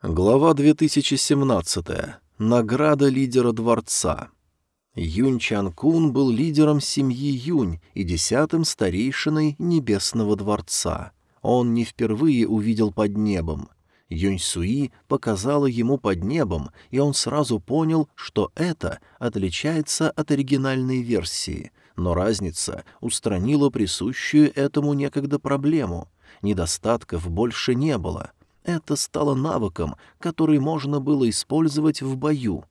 Глава 2017. Награда лидера дворца. Юнь Чан Кун был лидером семьи Юнь и десятым старейшиной Небесного дворца. Он не впервые увидел под небом. Юнь Суи показала ему под небом, и он сразу понял, что это отличается от оригинальной версии, но разница устранила присущую этому некогда проблему. Недостатков больше не было — это стало навыком, который можно было использовать в бою.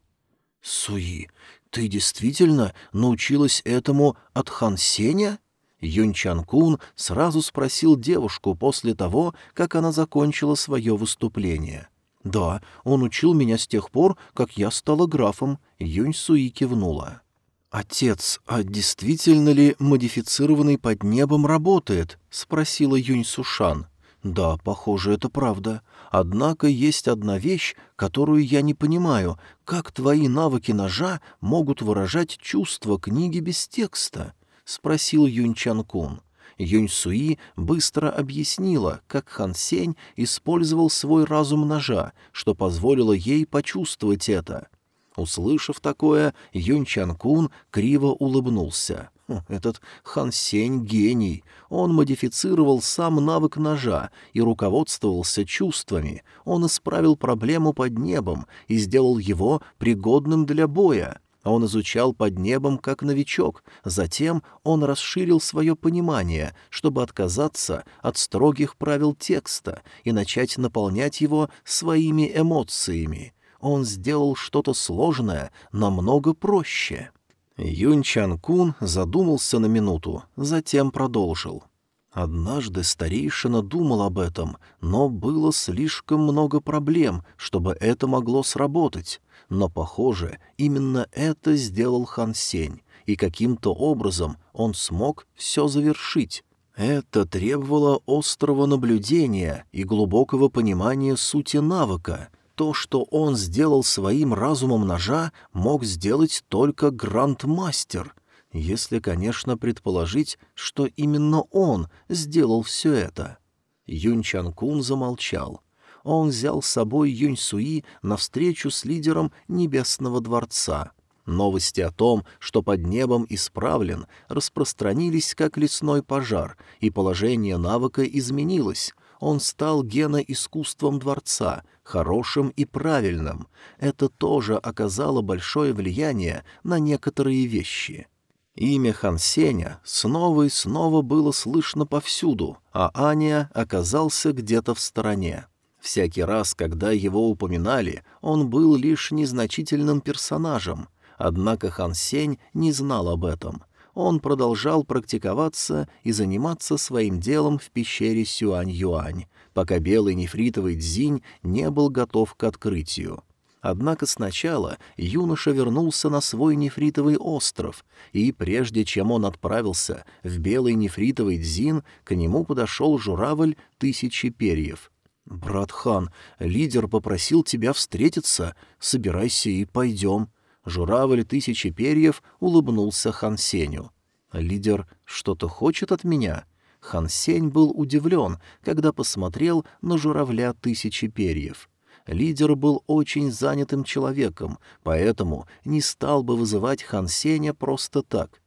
«Суи, ты действительно научилась этому от Хан Сеня?» Юнь Чан Кун сразу спросил девушку после того, как она закончила свое выступление. «Да, он учил меня с тех пор, как я стала графом», — Юнь Суи кивнула. «Отец, а действительно ли модифицированный под небом работает?» — спросила Юнь Сушан. «Да, похоже, это правда. Однако есть одна вещь, которую я не понимаю. Как твои навыки ножа могут выражать чувства книги без текста?» — спросил Юнь Чан Кун. Юнь Суи быстро объяснила, как Хан Сень использовал свой разум ножа, что позволило ей почувствовать это. Услышав такое, Юнь Чан Кун криво улыбнулся. Этот Хан Сень — гений. Он модифицировал сам навык ножа и руководствовался чувствами. Он исправил проблему под небом и сделал его пригодным для боя. Он изучал под небом как новичок, затем он расширил свое понимание, чтобы отказаться от строгих правил текста и начать наполнять его своими эмоциями. Он сделал что-то сложное намного проще. Юнь Чан Кун задумался на минуту, затем продолжил. Однажды старейшина думал об этом, но было слишком много проблем, чтобы это могло сработать. Но, похоже, именно это сделал Хан Сень, и каким-то образом он смог все завершить. Это требовало острого наблюдения и глубокого понимания сути навыка, то, что он сделал своим разумом ножа, мог сделать только грандмастер, если, конечно, предположить, что именно он сделал все это. Юнь Чан Кун замолчал. Он взял с собой Юнь Суи на встречу с лидером Небесного Дворца. Новости о том, что под небом исправлен, распространились как лесной пожар, и положение навыка изменилось — он стал геноискусством дворца, хорошим и правильным. Это тоже оказало большое влияние на некоторые вещи. Имя Хан Сеня снова и снова было слышно повсюду, а Аня оказался где-то в стороне. Всякий раз, когда его упоминали, он был лишь незначительным персонажем, однако Хан Сень не знал об этом — он продолжал практиковаться и заниматься своим делом в пещере Сюань-Юань, пока белый нефритовый дзинь не был готов к открытию. Однако сначала юноша вернулся на свой нефритовый остров, и прежде чем он отправился в белый нефритовый дзин, к нему подошел журавль тысячи перьев. «Брат Хан, лидер попросил тебя встретиться. Собирайся и пойдем». Журавль тысячи перьев улыбнулся Хан Сеню. «Лидер что-то хочет от меня?» Хан Сень был удивлен, когда посмотрел на журавля тысячи перьев. Лидер был очень занятым человеком, поэтому не стал бы вызывать Хан Сеня просто так.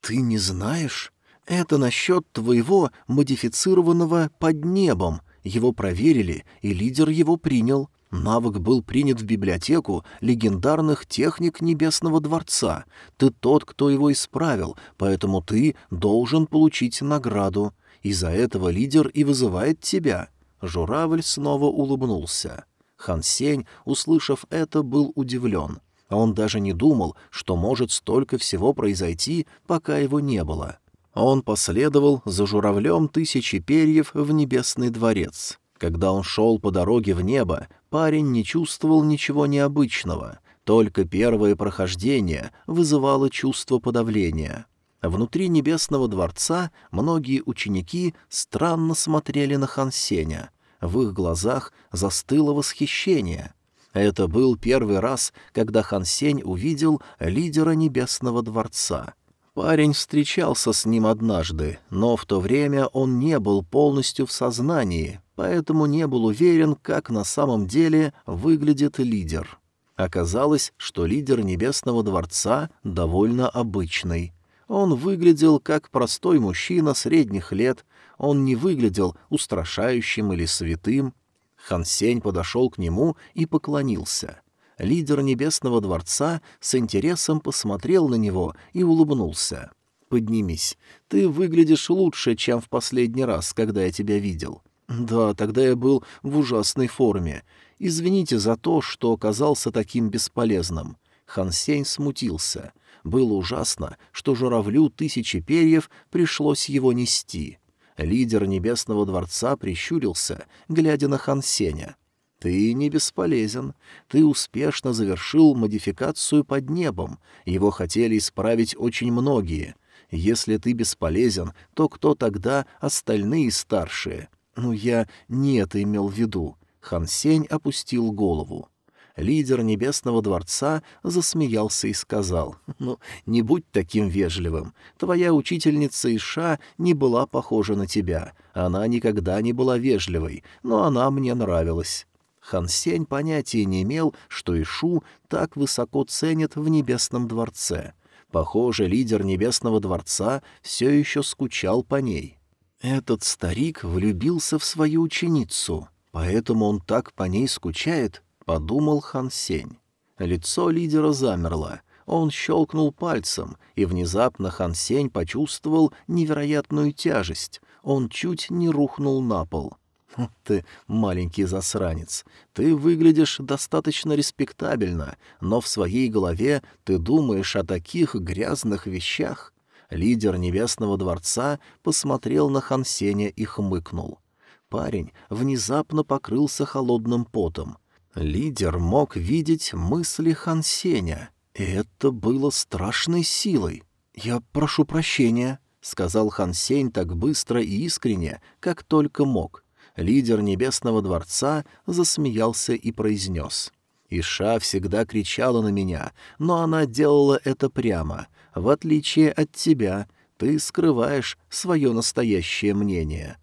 «Ты не знаешь? Это насчет твоего модифицированного под небом. Его проверили, и лидер его принял. Навык был принят в библиотеку легендарных техник Небесного Дворца. Ты тот, кто его исправил, поэтому ты должен получить награду. Из-за этого лидер и вызывает тебя». Журавль снова улыбнулся. Хан Сень, услышав это, был удивлен. Он даже не думал, что может столько всего произойти, пока его не было. Он последовал за журавлем тысячи перьев в Небесный дворец. Когда он шел по дороге в небо, парень не чувствовал ничего необычного, только первое прохождение вызывало чувство подавления. Внутри небесного дворца многие ученики странно смотрели на Хансеня. В их глазах застыло восхищение. Это был первый раз, когда Хансень увидел лидера небесного дворца. Парень встречался с ним однажды, но в то время он не был полностью в сознании, поэтому не был уверен, как на самом деле выглядит лидер. Оказалось, что лидер Небесного Дворца довольно обычный. Он выглядел как простой мужчина средних лет, он не выглядел устрашающим или святым. Хан Сень подошел к нему и поклонился лидер Небесного Дворца с интересом посмотрел на него и улыбнулся. «Поднимись. Ты выглядишь лучше, чем в последний раз, когда я тебя видел». «Да, тогда я был в ужасной форме. Извините за то, что оказался таким бесполезным». Хан Сень смутился. Было ужасно, что журавлю тысячи перьев пришлось его нести. Лидер Небесного Дворца прищурился, глядя на Хан Сеня. Ты не бесполезен. Ты успешно завершил модификацию под небом. Его хотели исправить очень многие. Если ты бесполезен, то кто тогда остальные старшие? Ну, я не это имел в виду. Хан Сень опустил голову. Лидер Небесного Дворца засмеялся и сказал, «Ну, не будь таким вежливым. Твоя учительница Иша не была похожа на тебя. Она никогда не была вежливой, но она мне нравилась». Хан Сень понятия не имел, что Ишу так высоко ценят в Небесном дворце. Похоже, лидер Небесного дворца все еще скучал по ней. Этот старик влюбился в свою ученицу, поэтому он так по ней скучает, — подумал Хан Сень. Лицо лидера замерло. Он щелкнул пальцем, и внезапно Хан Сень почувствовал невероятную тяжесть. Он чуть не рухнул на пол — «Ты маленький засранец. Ты выглядишь достаточно респектабельно, но в своей голове ты думаешь о таких грязных вещах». Лидер Небесного Дворца посмотрел на Хансеня и хмыкнул. Парень внезапно покрылся холодным потом. Лидер мог видеть мысли Хансеня, и это было страшной силой. «Я прошу прощения», — сказал Хансень так быстро и искренне, как только мог лидер Небесного Дворца засмеялся и произнес. «Иша всегда кричала на меня, но она делала это прямо. В отличие от тебя, ты скрываешь свое настоящее мнение».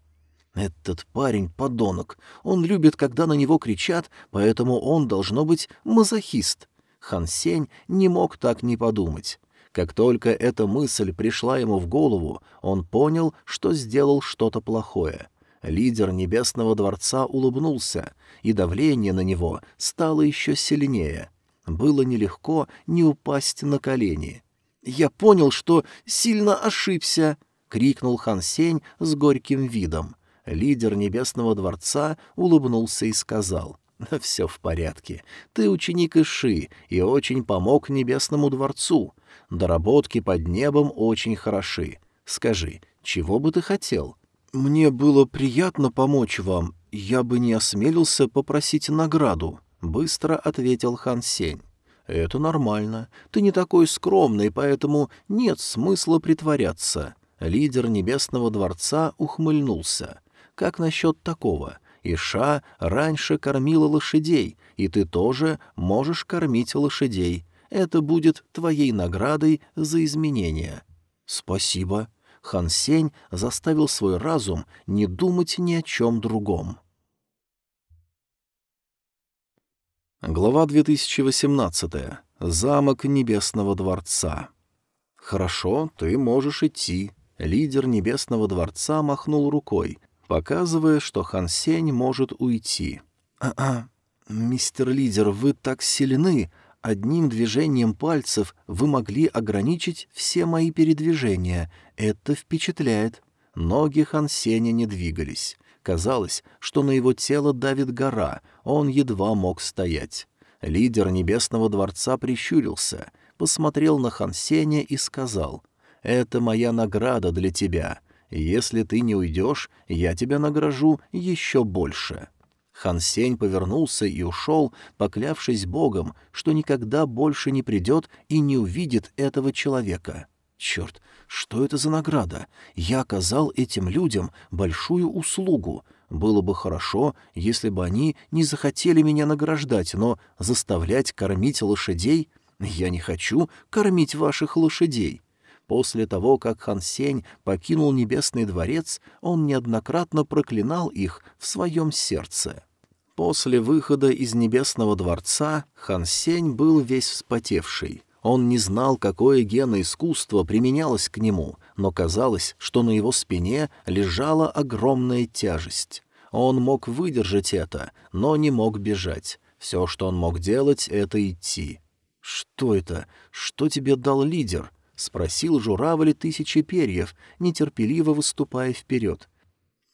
«Этот парень — подонок. Он любит, когда на него кричат, поэтому он должно быть мазохист». Хан Сень не мог так не подумать. Как только эта мысль пришла ему в голову, он понял, что сделал что-то плохое. Лидер Небесного Дворца улыбнулся, и давление на него стало еще сильнее. Было нелегко не упасть на колени. «Я понял, что сильно ошибся!» — крикнул Хан Сень с горьким видом. Лидер Небесного Дворца улыбнулся и сказал — «Все в порядке. Ты ученик Иши и очень помог Небесному Дворцу. Доработки под небом очень хороши. Скажи, чего бы ты хотел?» «Мне было приятно помочь вам. Я бы не осмелился попросить награду», — быстро ответил Хан Сень. «Это нормально. Ты не такой скромный, поэтому нет смысла притворяться». Лидер Небесного Дворца ухмыльнулся. «Как насчет такого? Иша раньше кормила лошадей, и ты тоже можешь кормить лошадей. Это будет твоей наградой за изменения». «Спасибо», Хан Сень заставил свой разум не думать ни о чем другом. Глава 2018. Замок Небесного Дворца. «Хорошо, ты можешь идти». Лидер Небесного Дворца махнул рукой, показывая, что Хан Сень может уйти. «А-а, мистер Лидер, вы так сильны, Одним движением пальцев вы могли ограничить все мои передвижения. Это впечатляет. Ноги Хансеня не двигались. Казалось, что на его тело давит гора, он едва мог стоять. Лидер Небесного Дворца прищурился, посмотрел на Хансеня и сказал, «Это моя награда для тебя. Если ты не уйдешь, я тебя награжу еще больше». Хан Сень повернулся и ушел, поклявшись Богом, что никогда больше не придет и не увидит этого человека. Черт, что это за награда? Я оказал этим людям большую услугу. Было бы хорошо, если бы они не захотели меня награждать, но заставлять кормить лошадей? Я не хочу кормить ваших лошадей. После того, как Хан Сень покинул Небесный дворец, он неоднократно проклинал их в своем сердце. После выхода из Небесного дворца Хан Сень был весь вспотевший. Он не знал, какое геноискусство применялось к нему, но казалось, что на его спине лежала огромная тяжесть. Он мог выдержать это, но не мог бежать. Все, что он мог делать, — это идти. «Что это? Что тебе дал лидер?» — спросил журавль тысячи перьев, нетерпеливо выступая вперед.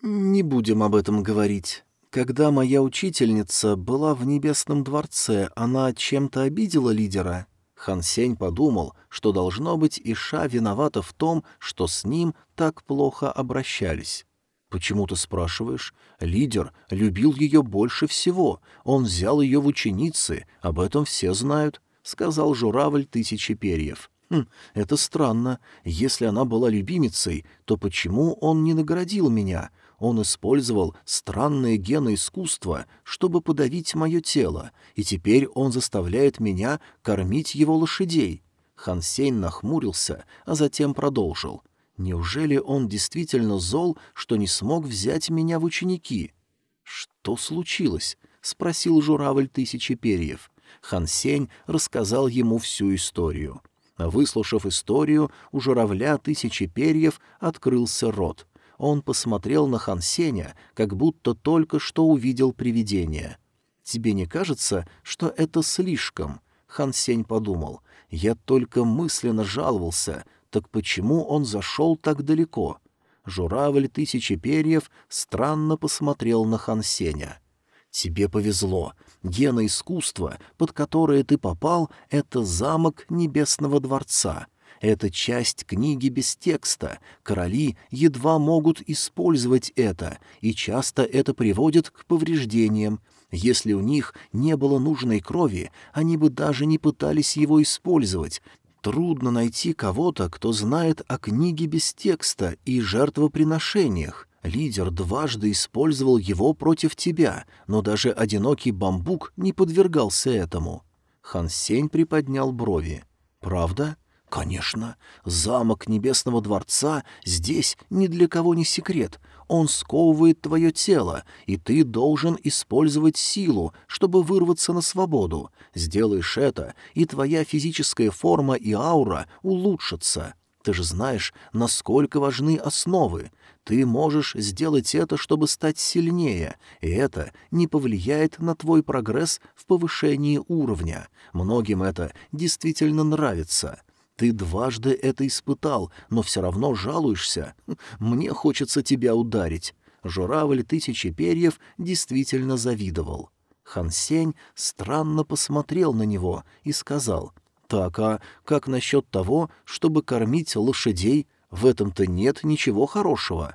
«Не будем об этом говорить. Когда моя учительница была в Небесном дворце, она чем-то обидела лидера?» Хан Сень подумал, что, должно быть, Иша виновата в том, что с ним так плохо обращались. «Почему ты спрашиваешь? Лидер любил ее больше всего. Он взял ее в ученицы, об этом все знают», — сказал журавль тысячи перьев. «Хм, это странно. Если она была любимицей, то почему он не наградил меня? Он использовал странное геноискусство, чтобы подавить мое тело, и теперь он заставляет меня кормить его лошадей». Хан Сень нахмурился, а затем продолжил. «Неужели он действительно зол, что не смог взять меня в ученики?» «Что случилось?» — спросил журавль тысячи перьев. Хан Сень рассказал ему всю историю. Выслушав историю, у журавля тысячи перьев открылся рот. Он посмотрел на Хансеня, как будто только что увидел привидение. «Тебе не кажется, что это слишком?» Хансень подумал. «Я только мысленно жаловался. Так почему он зашел так далеко?» Журавль тысячи перьев странно посмотрел на Хансеня. «Тебе повезло. Гена искусства, под которое ты попал, — это замок Небесного Дворца». Это часть книги без текста. Короли едва могут использовать это, и часто это приводит к повреждениям. Если у них не было нужной крови, они бы даже не пытались его использовать. Трудно найти кого-то, кто знает о книге без текста и жертвоприношениях. Лидер дважды использовал его против тебя, но даже одинокий бамбук не подвергался этому. Хан Сень приподнял брови. «Правда?» Конечно, замок Небесного Дворца здесь ни для кого не секрет. Он сковывает твое тело, и ты должен использовать силу, чтобы вырваться на свободу. Сделаешь это, и твоя физическая форма и аура улучшатся. Ты же знаешь, насколько важны основы. Ты можешь сделать это, чтобы стать сильнее, и это не повлияет на твой прогресс в повышении уровня. Многим это действительно нравится. Ты дважды это испытал, но все равно жалуешься. Мне хочется тебя ударить. Журавль тысячи перьев действительно завидовал. Хансень странно посмотрел на него и сказал, «Так, а как насчет того, чтобы кормить лошадей? В этом-то нет ничего хорошего».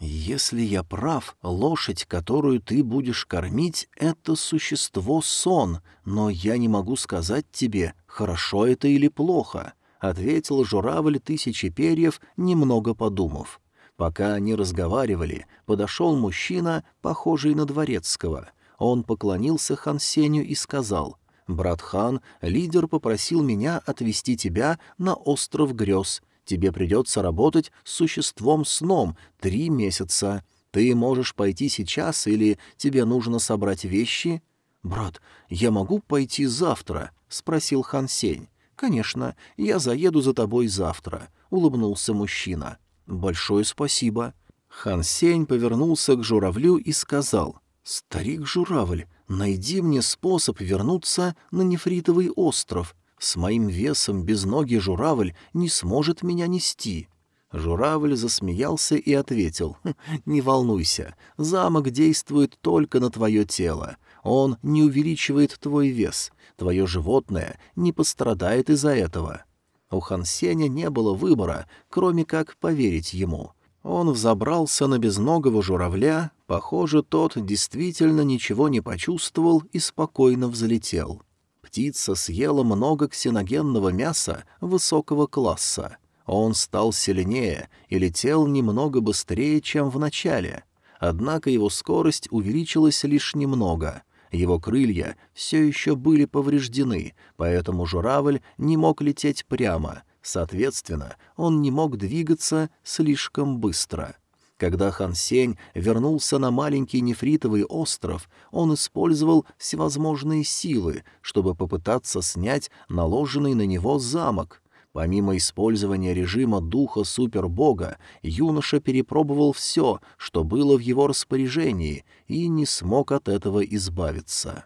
«Если я прав, лошадь, которую ты будешь кормить, — это существо сон, но я не могу сказать тебе, хорошо это или плохо. — ответил журавль тысячи перьев, немного подумав. Пока они разговаривали, подошел мужчина, похожий на дворецкого. Он поклонился хан Сеню и сказал, «Брат хан, лидер попросил меня отвезти тебя на остров грез. Тебе придется работать с существом сном три месяца. Ты можешь пойти сейчас или тебе нужно собрать вещи?» «Брат, я могу пойти завтра?» — спросил хан Сень. «Конечно, я заеду за тобой завтра», — улыбнулся мужчина. «Большое спасибо». Хан Сень повернулся к журавлю и сказал, «Старик-журавль, найди мне способ вернуться на нефритовый остров. С моим весом безногий журавль не сможет меня нести». Журавль засмеялся и ответил, «Хм, «Не волнуйся, замок действует только на твое тело. Он не увеличивает твой вес. Твое животное не пострадает из-за этого». У Хансеня не было выбора, кроме как поверить ему. Он взобрался на безногого журавля, похоже, тот действительно ничего не почувствовал и спокойно взлетел. Птица съела много ксеногенного мяса высокого класса. Он стал сильнее и летел немного быстрее, чем в начале. Однако его скорость увеличилась лишь немного. Его крылья все еще были повреждены, поэтому журавль не мог лететь прямо. Соответственно, он не мог двигаться слишком быстро. Когда Хан Сень вернулся на маленький нефритовый остров, он использовал всевозможные силы, чтобы попытаться снять наложенный на него замок. Помимо использования режима духа супербога, юноша перепробовал все, что было в его распоряжении, и не смог от этого избавиться.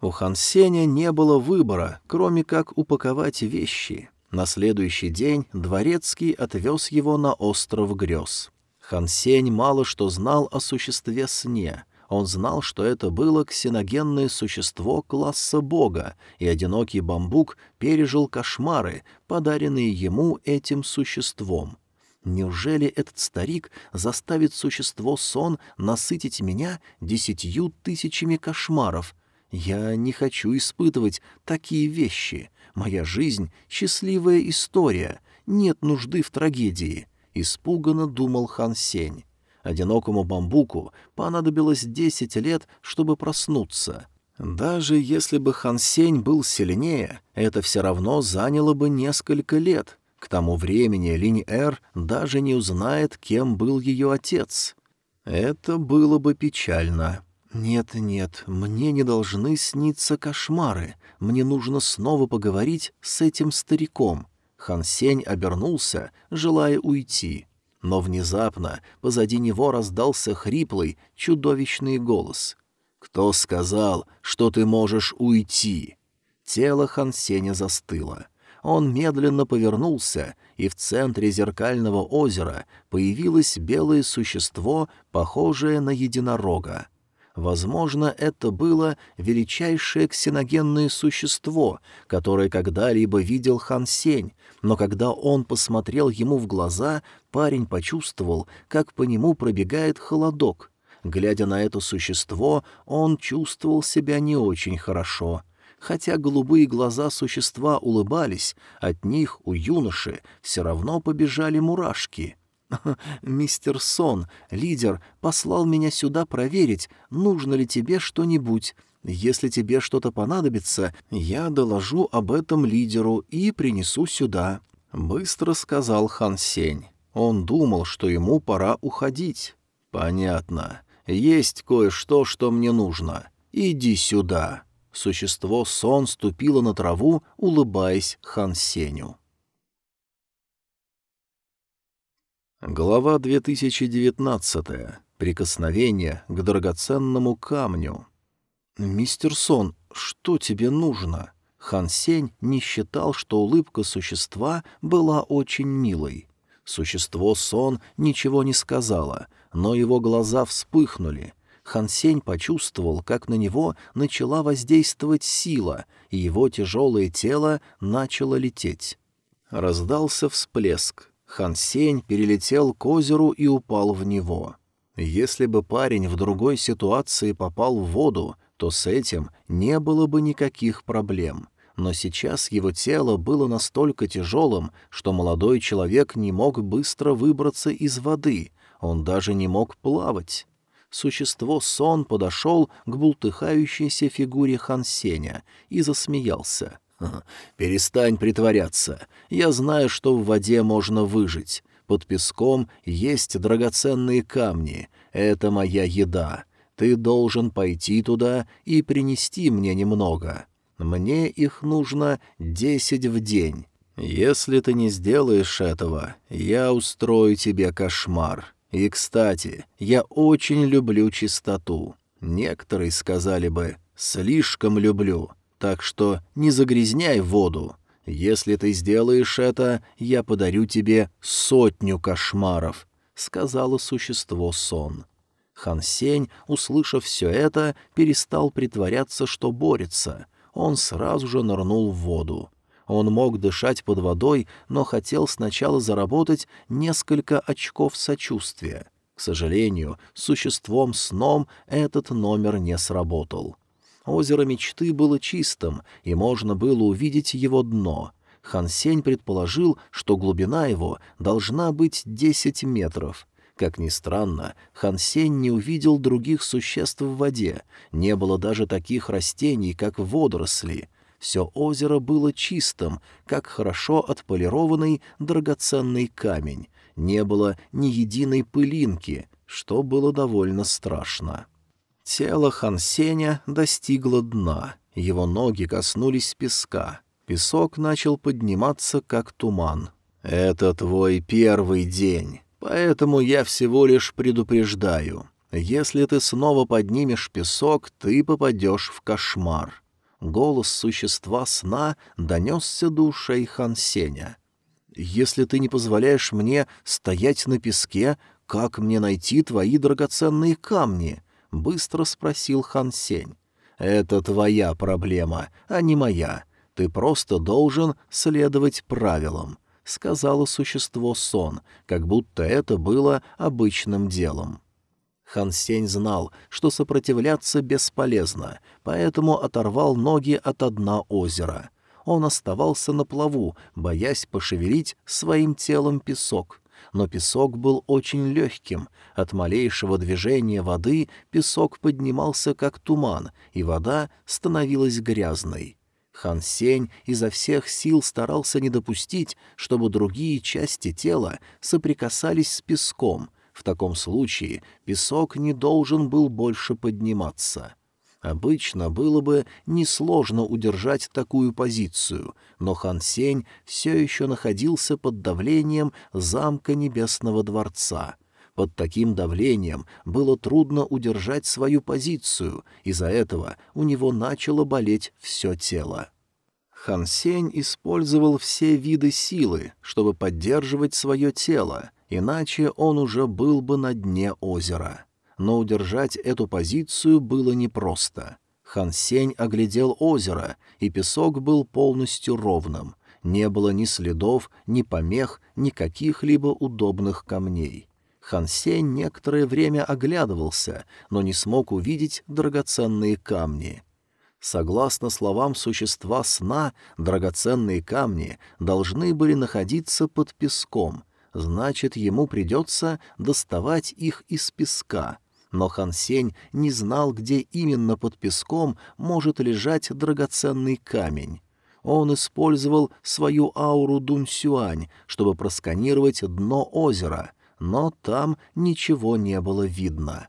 У Хан Сеня не было выбора, кроме как упаковать вещи. На следующий день дворецкий отвез его на остров грез. Хан Сень мало что знал о существе сне. Он знал, что это было ксеногенное существо класса бога, и одинокий бамбук пережил кошмары, подаренные ему этим существом. Неужели этот старик заставит существо сон насытить меня десятью тысячами кошмаров? Я не хочу испытывать такие вещи. Моя жизнь — счастливая история, нет нужды в трагедии. Испуганно думал Хан Сень. Одинокому бамбуку понадобилось десять лет, чтобы проснуться. Даже если бы Хан Сень был сильнее, это все равно заняло бы несколько лет. К тому времени Линь-Эр даже не узнает, кем был ее отец. Это было бы печально. «Нет-нет, мне не должны сниться кошмары. Мне нужно снова поговорить с этим стариком. Хан Сень обернулся, желая уйти. Но внезапно позади него раздался хриплый, чудовищный голос. «Кто сказал, что ты можешь уйти?» Тело Хан Сеня застыло. Он медленно повернулся, и в центре зеркального озера появилось белое существо, похожее на единорога. Возможно, это было величайшее ксеногенное существо, которое когда-либо видел Хан Сень, но когда он посмотрел ему в глаза, парень почувствовал, как по нему пробегает холодок. Глядя на это существо, он чувствовал себя не очень хорошо. Хотя голубые глаза существа улыбались, от них у юноши все равно побежали мурашки. «Мистер Сон, лидер, послал меня сюда проверить, нужно ли тебе что-нибудь. Если тебе что-то понадобится, я доложу об этом лидеру и принесу сюда», — быстро сказал Хан Сень. Он думал, что ему пора уходить. «Понятно. Есть кое-что, что мне нужно. Иди сюда». Существо Сон ступило на траву, улыбаясь Хан Сеню. Глава 2019. Прикосновение к драгоценному камню. «Мистер Сон, что тебе нужно?» Хан Сень не считал, что улыбка существа была очень милой. Существо Сон ничего не сказала, но его глаза вспыхнули. Хан Сень почувствовал, как на него начала воздействовать сила, и его тяжелое тело начало лететь. Раздался всплеск. Хан Сень перелетел к озеру и упал в него. Если бы парень в другой ситуации попал в воду, то с этим не было бы никаких проблем. Но сейчас его тело было настолько тяжелым, что молодой человек не мог быстро выбраться из воды, он даже не мог плавать. Существо Сон подошел к бултыхающейся фигуре Хансеня и засмеялся. «Перестань притворяться. Я знаю, что в воде можно выжить. Под песком есть драгоценные камни. Это моя еда. Ты должен пойти туда и принести мне немного. Мне их нужно десять в день. Если ты не сделаешь этого, я устрою тебе кошмар. И, кстати, я очень люблю чистоту. Некоторые сказали бы «слишком люблю», так что не загрязняй воду. Если ты сделаешь это, я подарю тебе сотню кошмаров», — сказала существо сон. Хан Сень, услышав все это, перестал притворяться, что борется. Он сразу же нырнул в воду. Он мог дышать под водой, но хотел сначала заработать несколько очков сочувствия. К сожалению, существом сном этот номер не сработал. Озеро мечты было чистым, и можно было увидеть его дно. Хан Сень предположил, что глубина его должна быть десять метров — как ни странно, Хан Сень не увидел других существ в воде, не было даже таких растений, как водоросли. Все озеро было чистым, как хорошо отполированный драгоценный камень. Не было ни единой пылинки, что было довольно страшно. Тело Хансеня достигло дна, его ноги коснулись песка. Песок начал подниматься, как туман. «Это твой первый день, поэтому я всего лишь предупреждаю. Если ты снова поднимешь песок, ты попадешь в кошмар». Голос существа сна донесся до Хансеня. «Если ты не позволяешь мне стоять на песке, как мне найти твои драгоценные камни?» — быстро спросил Хан Сень. «Это твоя проблема, а не моя. Ты просто должен следовать правилам», — сказала существо сон, как будто это было обычным делом. Хан Сень знал, что сопротивляться бесполезно, поэтому оторвал ноги от дна озера. Он оставался на плаву, боясь пошевелить своим телом песок — но песок был очень легким. От малейшего движения воды песок поднимался как туман, и вода становилась грязной. Хан Сень изо всех сил старался не допустить, чтобы другие части тела соприкасались с песком. В таком случае песок не должен был больше подниматься. Обычно было бы несложно удержать такую позицию, но Хан Сень все еще находился под давлением замка Небесного Дворца. Под таким давлением было трудно удержать свою позицию, из-за этого у него начало болеть все тело. Хан Сень использовал все виды силы, чтобы поддерживать свое тело, иначе он уже был бы на дне озера но удержать эту позицию было непросто. Хан Сень оглядел озеро, и песок был полностью ровным. Не было ни следов, ни помех, ни каких-либо удобных камней. Хан Сень некоторое время оглядывался, но не смог увидеть драгоценные камни. Согласно словам существа сна, драгоценные камни должны были находиться под песком, значит, ему придется доставать их из песка — но Хан Сень не знал, где именно под песком может лежать драгоценный камень. Он использовал свою ауру Дунсюань, чтобы просканировать дно озера, но там ничего не было видно.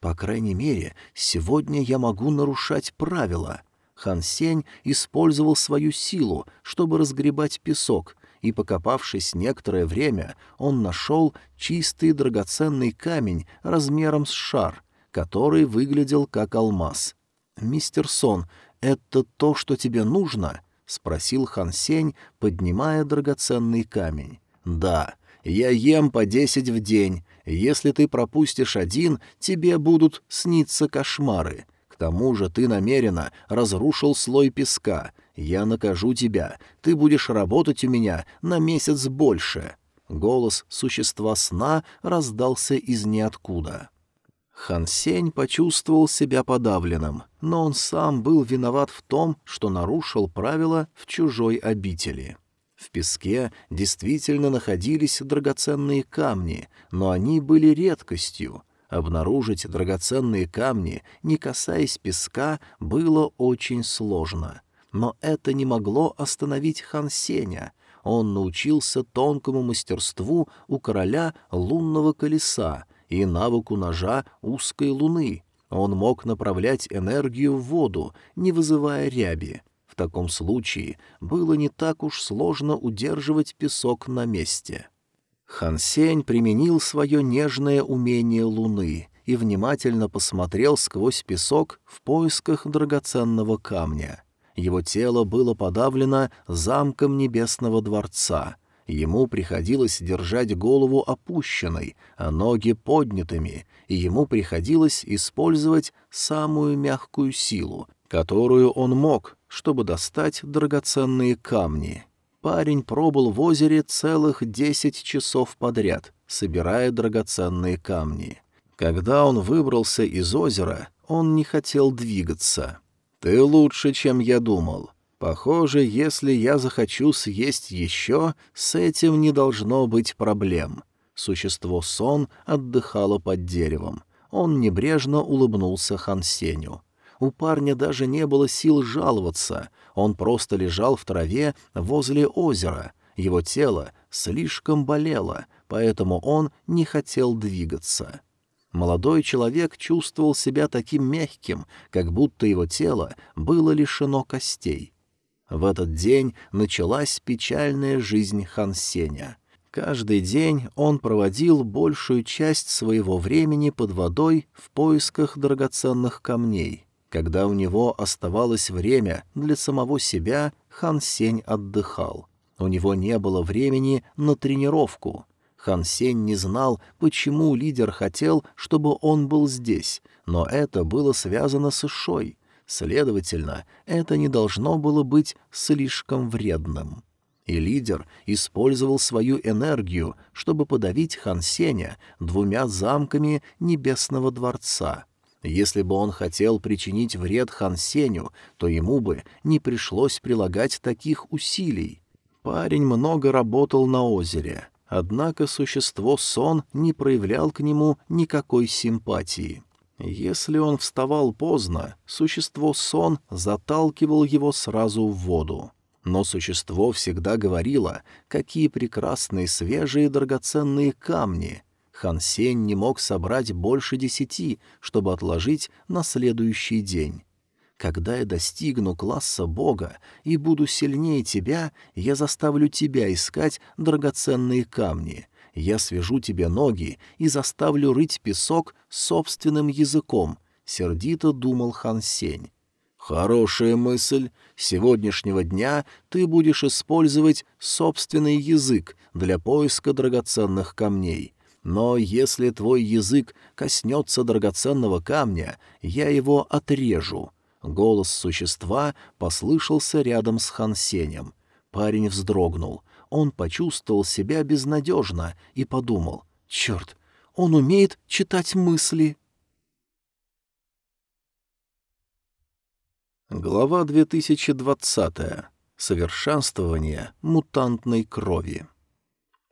По крайней мере, сегодня я могу нарушать правила. Хан Сень использовал свою силу, чтобы разгребать песок, и, покопавшись некоторое время, он нашел чистый драгоценный камень размером с шар, который выглядел как алмаз. «Мистер Сон, это то, что тебе нужно?» — спросил Хан Сень, поднимая драгоценный камень. «Да, я ем по десять в день. Если ты пропустишь один, тебе будут сниться кошмары. К тому же ты намеренно разрушил слой песка, я накажу тебя, ты будешь работать у меня на месяц больше». Голос существа сна раздался из ниоткуда. Хан Сень почувствовал себя подавленным, но он сам был виноват в том, что нарушил правила в чужой обители. В песке действительно находились драгоценные камни, но они были редкостью. Обнаружить драгоценные камни, не касаясь песка, было очень сложно. Но это не могло остановить хан Сеня. Он научился тонкому мастерству у короля лунного колеса и навыку ножа узкой луны. Он мог направлять энергию в воду, не вызывая ряби. В таком случае было не так уж сложно удерживать песок на месте. Хан Сень применил свое нежное умение луны и внимательно посмотрел сквозь песок в поисках драгоценного камня. Его тело было подавлено замком небесного дворца. Ему приходилось держать голову опущенной, а ноги поднятыми, и ему приходилось использовать самую мягкую силу, которую он мог, чтобы достать драгоценные камни. Парень пробыл в озере целых десять часов подряд, собирая драгоценные камни. Когда он выбрался из озера, он не хотел двигаться. «Ты лучше, чем я думал. Похоже, если я захочу съесть еще, с этим не должно быть проблем». Существо сон отдыхало под деревом. Он небрежно улыбнулся Хансеню. У парня даже не было сил жаловаться, он просто лежал в траве возле озера. Его тело слишком болело, поэтому он не хотел двигаться. Молодой человек чувствовал себя таким мягким, как будто его тело было лишено костей. В этот день началась печальная жизнь Хан Сеня. Каждый день он проводил большую часть своего времени под водой в поисках драгоценных камней. Когда у него оставалось время для самого себя, Хан Сень отдыхал. У него не было времени на тренировку. Хан Сень не знал, почему лидер хотел, чтобы он был здесь, но это было связано с Ишой. Следовательно, это не должно было быть слишком вредным. И лидер использовал свою энергию, чтобы подавить Хан Сеня двумя замками Небесного Дворца — если бы он хотел причинить вред Хан Сеню, то ему бы не пришлось прилагать таких усилий. Парень много работал на озере, однако существо Сон не проявлял к нему никакой симпатии. Если он вставал поздно, существо Сон заталкивал его сразу в воду. Но существо всегда говорило, какие прекрасные свежие драгоценные камни — Хан Сень не мог собрать больше десяти, чтобы отложить на следующий день. Когда я достигну класса Бога и буду сильнее тебя, я заставлю тебя искать драгоценные камни. Я свяжу тебе ноги и заставлю рыть песок собственным языком», — сердито думал Хан Сень. «Хорошая мысль. Сегодняшнего дня ты будешь использовать собственный язык для поиска драгоценных камней. Но если твой язык коснется драгоценного камня, я его отрежу». Голос существа послышался рядом с Хансенем. Парень вздрогнул. Он почувствовал себя безнадежно и подумал, «Черт, он умеет читать мысли». Глава 2020. Совершенствование мутантной крови.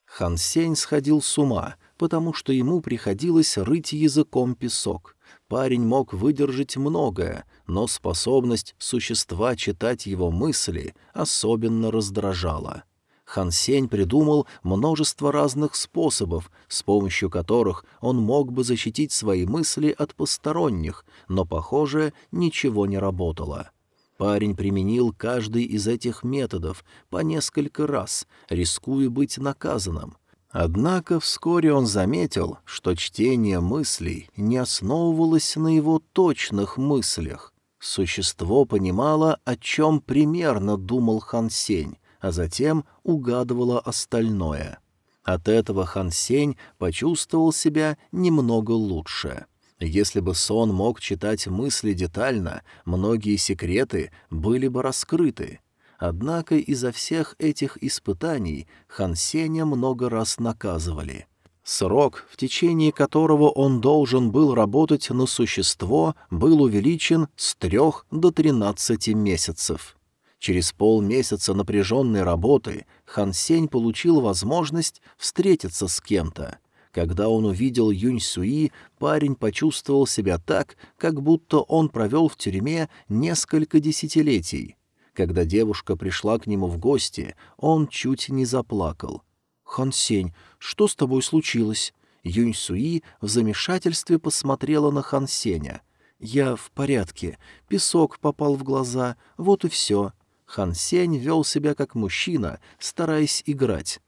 Хан Сень сходил с ума, потому что ему приходилось рыть языком песок. Парень мог выдержать многое, но способность существа читать его мысли особенно раздражала. Хан Сень придумал множество разных способов, с помощью которых он мог бы защитить свои мысли от посторонних, но, похоже, ничего не работало. Парень применил каждый из этих методов по несколько раз, рискуя быть наказанным. Однако вскоре он заметил, что чтение мыслей не основывалось на его точных мыслях. Существо понимало, о чем примерно думал Хан Сень, а затем угадывало остальное. От этого Хан Сень почувствовал себя немного лучше. Если бы сон мог читать мысли детально, многие секреты были бы раскрыты. Однако из-за всех этих испытаний Хан Сеня много раз наказывали. Срок, в течение которого он должен был работать на существо, был увеличен с трех до тринадцати месяцев. Через полмесяца напряженной работы Хан Сень получил возможность встретиться с кем-то. Когда он увидел Юнь Суи, парень почувствовал себя так, как будто он провел в тюрьме несколько десятилетий. Когда девушка пришла к нему в гости, он чуть не заплакал. «Хан Сень, что с тобой случилось?» Юнь Суи в замешательстве посмотрела на Хан Сеня. «Я в порядке. Песок попал в глаза. Вот и все». Хан Сень вел себя как мужчина, стараясь играть.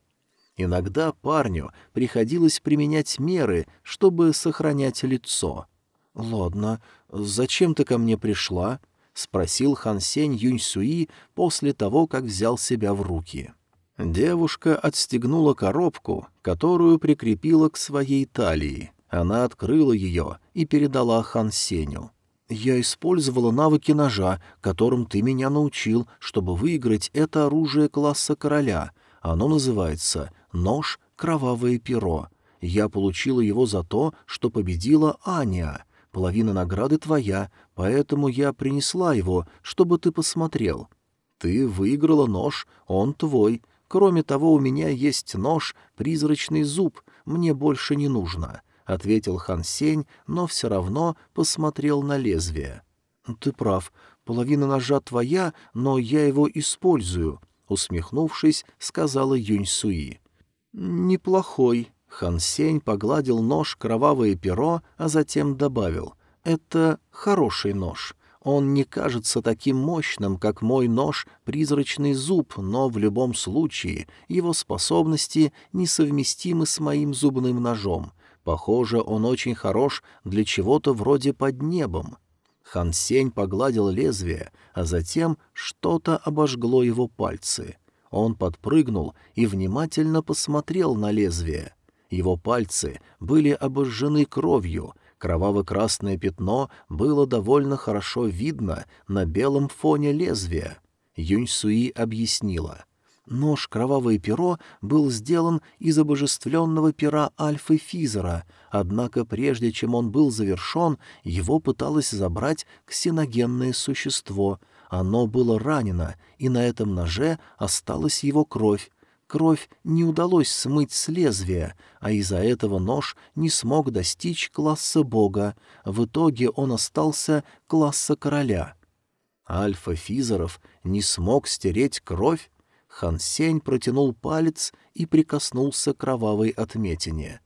Иногда парню приходилось применять меры, чтобы сохранять лицо. «Ладно, зачем ты ко мне пришла?» — спросил Хан Сень Юнь Суи после того, как взял себя в руки. Девушка отстегнула коробку, которую прикрепила к своей талии. Она открыла ее и передала Хан Сеню. «Я использовала навыки ножа, которым ты меня научил, чтобы выиграть это оружие класса короля. Оно называется «Нож Кровавое перо». Я получила его за то, что победила Аня. Половина награды твоя, поэтому я принесла его, чтобы ты посмотрел. Ты выиграла нож, он твой. Кроме того, у меня есть нож, призрачный зуб, мне больше не нужно», — ответил Хан Сень, но все равно посмотрел на лезвие. «Ты прав. Половина ножа твоя, но я его использую», — усмехнувшись, сказала Юнь Суи. «Неплохой». Хан Сень погладил нож кровавое перо, а затем добавил. «Это хороший нож. Он не кажется таким мощным, как мой нож «Призрачный зуб», но в любом случае его способности несовместимы с моим зубным ножом. Похоже, он очень хорош для чего-то вроде под небом. Хан Сень погладил лезвие, а затем что-то обожгло его пальцы. Он подпрыгнул и внимательно посмотрел на лезвие. Его пальцы были обожжены кровью, Кроваво-красное пятно было довольно хорошо видно на белом фоне лезвия. Юнь Суи объяснила. Нож «Кровавое перо» был сделан из обожествленного пера Альфы Физера, однако прежде чем он был завершен, его пыталось забрать ксеногенное существо. Оно было ранено, и на этом ноже осталась его кровь, Кровь не удалось смыть с лезвия, а из-за этого нож не смог достичь класса бога. В итоге он остался класса короля. Альфа Физеров не смог стереть кровь? Хан Сень протянул палец и прикоснулся к кровавой отметине.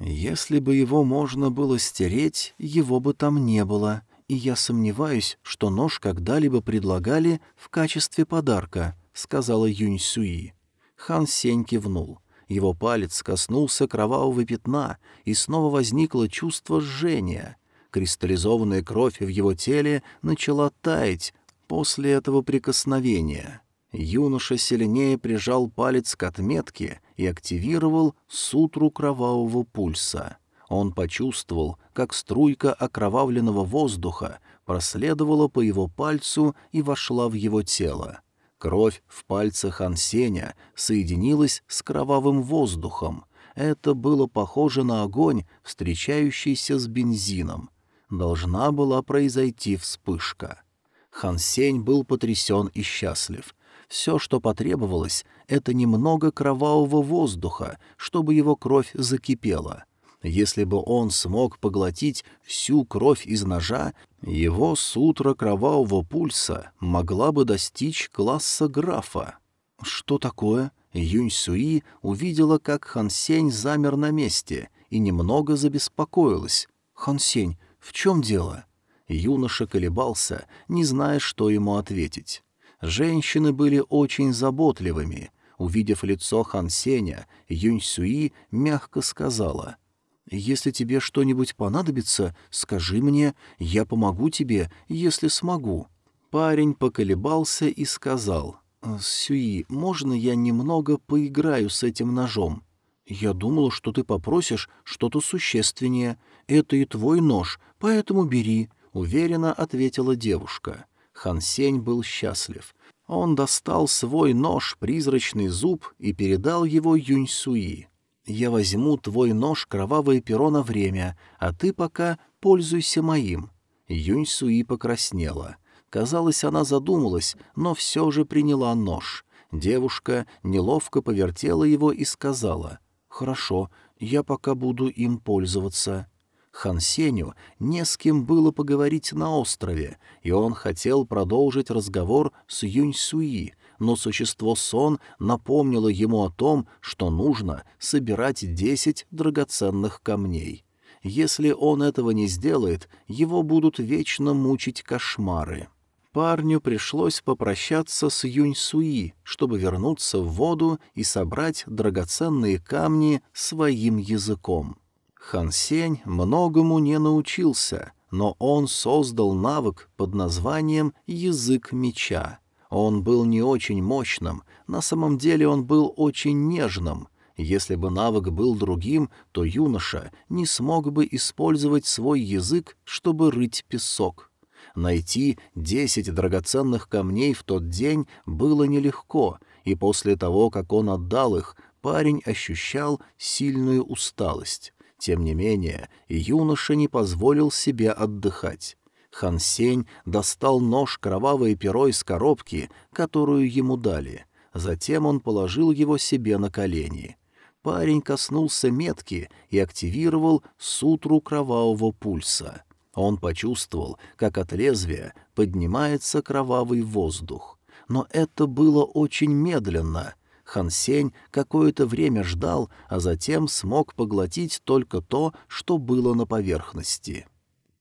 Если бы его можно было стереть, его бы там не было, и я сомневаюсь, что нож когда-либо предлагали в качестве подарка, — сказала Юнь Сюи. Хан Сень кивнул. Его палец коснулся кровавого пятна, и снова возникло чувство жжения. Кристаллизованная кровь в его теле начала таять после этого прикосновения. Юноша сильнее прижал палец к отметке и активировал сутру кровавого пульса. Он почувствовал, как струйка окровавленного воздуха проследовала по его пальцу и вошла в его тело. Кровь в пальцах Ансеня соединилась с кровавым воздухом. Это было похоже на огонь, встречающийся с бензином. Должна была произойти вспышка. Хансень был потрясен и счастлив. Все, что потребовалось, — это немного кровавого воздуха, чтобы его кровь закипела. Если бы он смог поглотить всю кровь из ножа, его сутра кровавого пульса могла бы достичь класса графа. Что такое? Юнь Суи увидела, как Хан Сень замер на месте и немного забеспокоилась. «Хан Сень, в чем дело?» Юноша колебался, не зная, что ему ответить. Женщины были очень заботливыми. Увидев лицо Хан Сеня, Юнь Суи мягко сказала — если тебе что-нибудь понадобится, скажи мне, я помогу тебе, если смогу». Парень поколебался и сказал, «Сюи, можно я немного поиграю с этим ножом?» «Я думала, что ты попросишь что-то существеннее. Это и твой нож, поэтому бери», — уверенно ответила девушка. Хансень был счастлив. Он достал свой нож, призрачный зуб, и передал его Юньсуи. Я возьму твой нож кровавое перо на время, а ты пока пользуйся моим». Юнь Суи покраснела. Казалось, она задумалась, но все же приняла нож. Девушка неловко повертела его и сказала, «Хорошо, я пока буду им пользоваться». Хан Сеню не с кем было поговорить на острове, и он хотел продолжить разговор с Юнь Суи, но существо сон напомнило ему о том, что нужно собирать десять драгоценных камней. Если он этого не сделает, его будут вечно мучить кошмары. Парню пришлось попрощаться с Юнь Суи, чтобы вернуться в воду и собрать драгоценные камни своим языком. Хан Сень многому не научился, но он создал навык под названием «язык меча». Он был не очень мощным, на самом деле он был очень нежным. Если бы навык был другим, то юноша не смог бы использовать свой язык, чтобы рыть песок. Найти десять драгоценных камней в тот день было нелегко, и после того, как он отдал их, парень ощущал сильную усталость. Тем не менее, юноша не позволил себе отдыхать. Хан Сень достал нож кровавое перо из коробки, которую ему дали. Затем он положил его себе на колени. Парень коснулся метки и активировал сутру кровавого пульса. Он почувствовал, как от лезвия поднимается кровавый воздух. Но это было очень медленно. Хансень какое-то время ждал, а затем смог поглотить только то, что было на поверхности.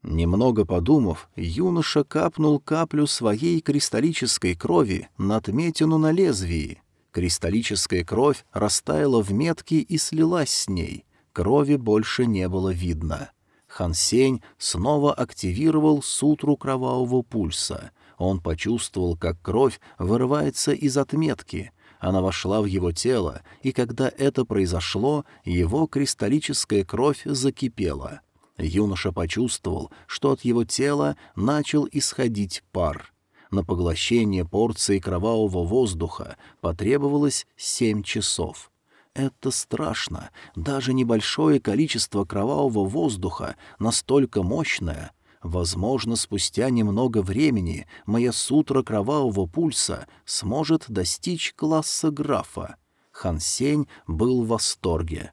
Немного подумав, юноша капнул каплю своей кристаллической крови на отметину на лезвии. Кристаллическая кровь растаяла в метке и слилась с ней. Крови больше не было видно. Хансень снова активировал сутру кровавого пульса. Он почувствовал, как кровь вырывается из отметки. Она вошла в его тело, и когда это произошло, его кристаллическая кровь закипела — Юноша почувствовал, что от его тела начал исходить пар. На поглощение порции кровавого воздуха потребовалось семь часов. Это страшно. Даже небольшое количество кровавого воздуха настолько мощное. Возможно, спустя немного времени моя сутра кровавого пульса сможет достичь класса графа. Хансень был в восторге.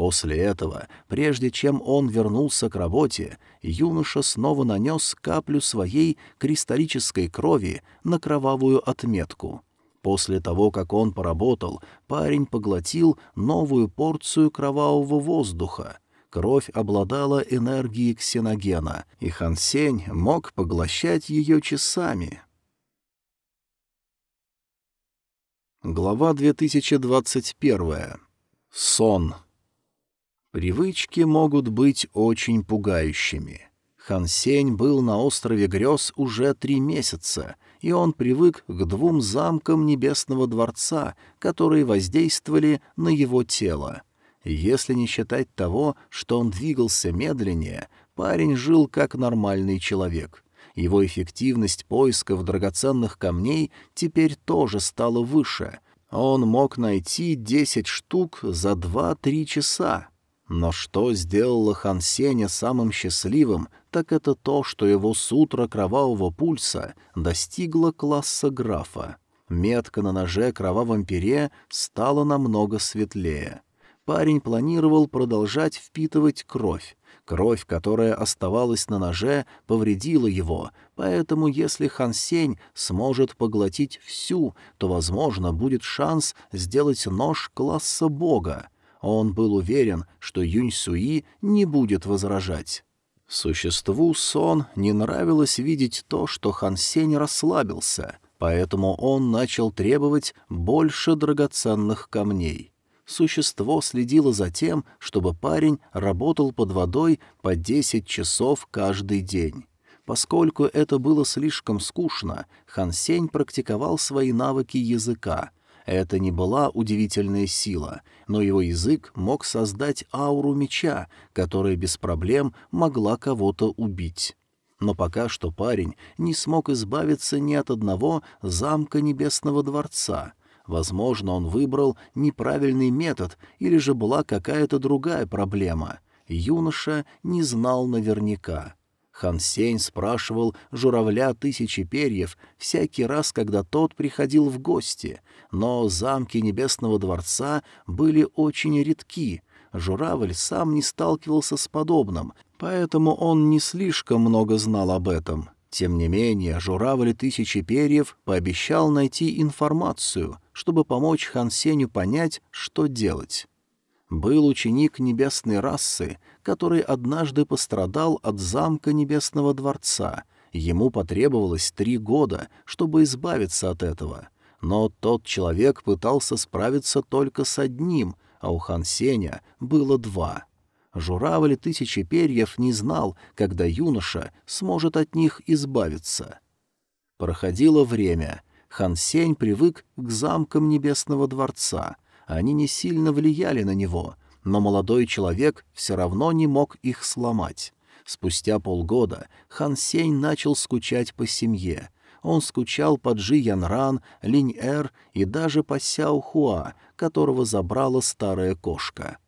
После этого, прежде чем он вернулся к работе, юноша снова нанес каплю своей кристаллической крови на кровавую отметку. После того, как он поработал, парень поглотил новую порцию кровавого воздуха. Кровь обладала энергией ксеногена, и Хансень мог поглощать ее часами. Глава 2021. Сон. Привычки могут быть очень пугающими. Хан Сень был на острове грез уже три месяца, и он привык к двум замкам Небесного Дворца, которые воздействовали на его тело. Если не считать того, что он двигался медленнее, парень жил как нормальный человек. Его эффективность поисков драгоценных камней теперь тоже стала выше. Он мог найти десять штук за два-три часа. Но что сделало Хан Сеня самым счастливым, так это то, что его сутра кровавого пульса достигла класса графа. Метка на ноже кровавом пере стала намного светлее. Парень планировал продолжать впитывать кровь. Кровь, которая оставалась на ноже, повредила его, поэтому если Хан Сень сможет поглотить всю, то, возможно, будет шанс сделать нож класса бога. Он был уверен, что Юнь Суи не будет возражать. Существу Сон не нравилось видеть то, что Хан Сень расслабился, поэтому он начал требовать больше драгоценных камней. Существо следило за тем, чтобы парень работал под водой по десять часов каждый день. Поскольку это было слишком скучно, Хан Сень практиковал свои навыки языка — это не была удивительная сила, но его язык мог создать ауру меча, которая без проблем могла кого-то убить. Но пока что парень не смог избавиться ни от одного замка Небесного Дворца. Возможно, он выбрал неправильный метод или же была какая-то другая проблема. Юноша не знал наверняка. Хан Сень спрашивал журавля тысячи перьев всякий раз, когда тот приходил в гости, но замки Небесного дворца были очень редки. Журавль сам не сталкивался с подобным, поэтому он не слишком много знал об этом. Тем не менее, журавль тысячи перьев пообещал найти информацию, чтобы помочь Хан Сенью понять, что делать. Был ученик небесной расы, который однажды пострадал от замка Небесного Дворца. Ему потребовалось три года, чтобы избавиться от этого. Но тот человек пытался справиться только с одним, а у Хан Сеня было два. Журавль тысячи перьев не знал, когда юноша сможет от них избавиться. Проходило время. Хан Сень привык к замкам Небесного Дворца. Они не сильно влияли на него — но молодой человек все равно не мог их сломать. Спустя полгода Хан Сень начал скучать по семье. Он скучал по Джи Янран, Линь-Эр и даже по Сяо Хуа, которого забрала старая кошка.